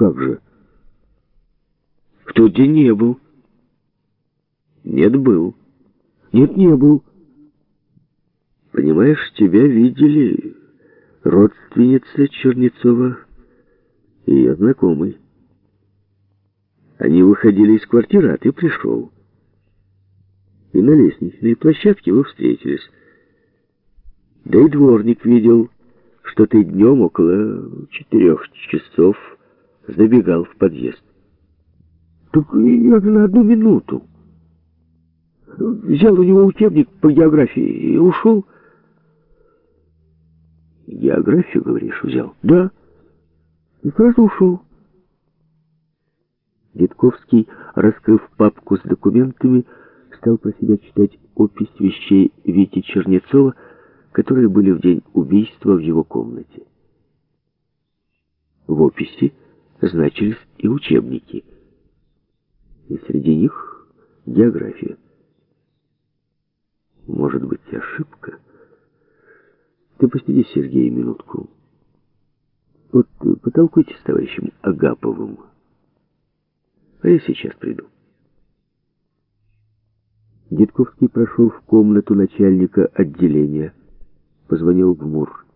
Как же? В тот день не был. Нет, был. Нет, не был. Понимаешь, тебя видели родственница Чернецова и ее знакомый. Они выходили из квартиры, а ты пришел. И на лестничной площадке вы встретились. Да и дворник видел, что ты днем около четырех часов забегал в подъезд. Так я на одну минуту. Взял у него учебник по географии и ушел. Географию, говоришь, взял? Да. И сразу ушел. Дедковский, раскрыв папку с документами, стал про себя читать опись вещей Вити Чернецова, которые были в день убийства в его комнате. В описи значились и учебники, и среди них география. Может быть, ошибка? Ты посиди, Сергей, минутку. Вот потолкуйте с товарищем Агаповым. А я сейчас приду. Дедковский прошел в комнату начальника отделения, позвонил в МУР.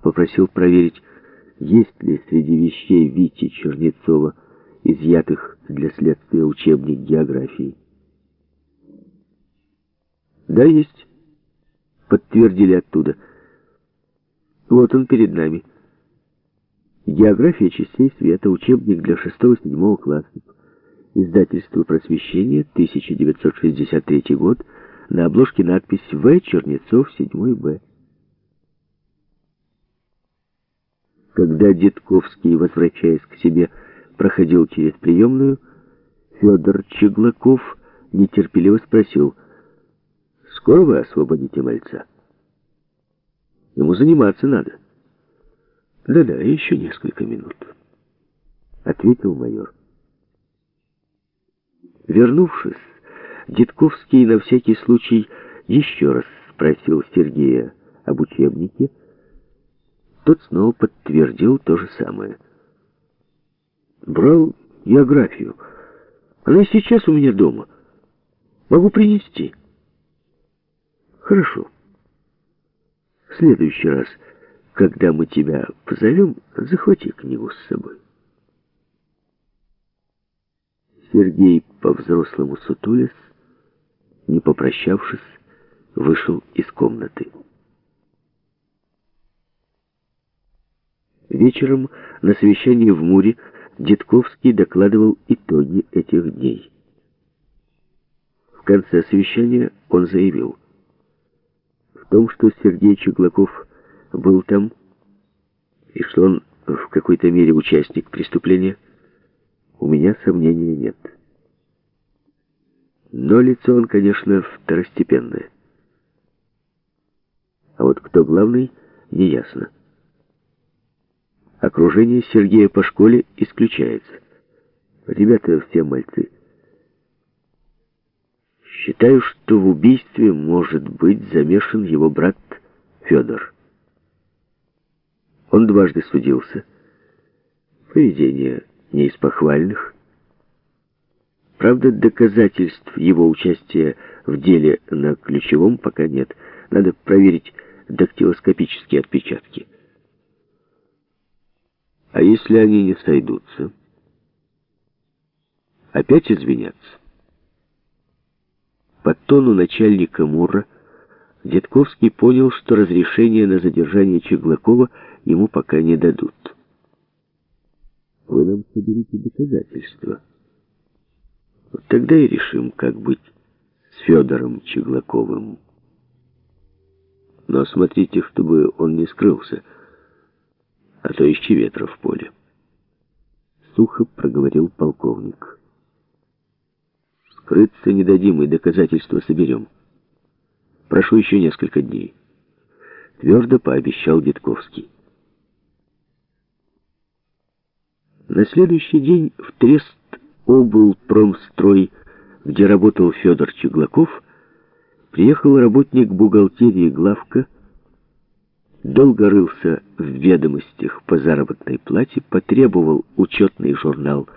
Попросил проверить, есть ли среди вещей Вити Чернецова, изъятых для следствия учебник географии. Да, есть. Подтвердили оттуда. Вот он перед нами. География частей света, учебник для 6-7 классов. Издательство «Просвещение», 1963 год. На обложке надпись «В. Чернецов, 7 Когда Дедковский, возвращаясь к себе, проходил через приемную, Федор Чеглаков нетерпеливо спросил, «Скоро вы освободите мальца?» «Ему заниматься надо». «Да-да, еще несколько минут», — ответил майор. Вернувшись, Дедковский на всякий случай еще раз спросил Сергея об учебнике. Тот снова подтвердил то же самое. «Брал географию. Она сейчас у меня дома. Могу принести». «Хорошо. В следующий раз, когда мы тебя позовем, захвати книгу с собой». Сергей по-взрослому сутулясь, не попрощавшись, вышел из комнаты. Вечером на совещании в Муре Дедковский докладывал итоги этих дней. В конце совещания он заявил, в том, что Сергей Чеглаков был там, и что он в какой-то мере участник преступления, у меня сомнений нет. Но лицо он, конечно, второстепенное. А вот кто главный, неясно. Окружение Сергея по школе исключается. Ребята все мальцы. Считаю, что в убийстве может быть замешан его брат Федор. Он дважды судился. Поведение не из похвальных. Правда, доказательств его участия в деле на ключевом пока нет. Надо проверить дактилоскопические отпечатки. А если они не сойдутся? Опять извиняться? По тону начальника МУРа Дедковский понял, что разрешение на задержание Чеглакова ему пока не дадут. Вы нам соберите доказательства. Вот тогда и решим, как быть с Федором Чеглаковым. Но смотрите, чтобы он не скрылся, то ветра в поле. Сухо проговорил полковник. Скрыться не дадим и доказательства соберем. Прошу еще несколько дней. Твердо пообещал Дедковский. На следующий день в Трест облпромстрой, где работал Федор Чеглаков, приехал работник бухгалтерии главка долго рылся в ведомостях по заработной плате, потребовал учетный журнал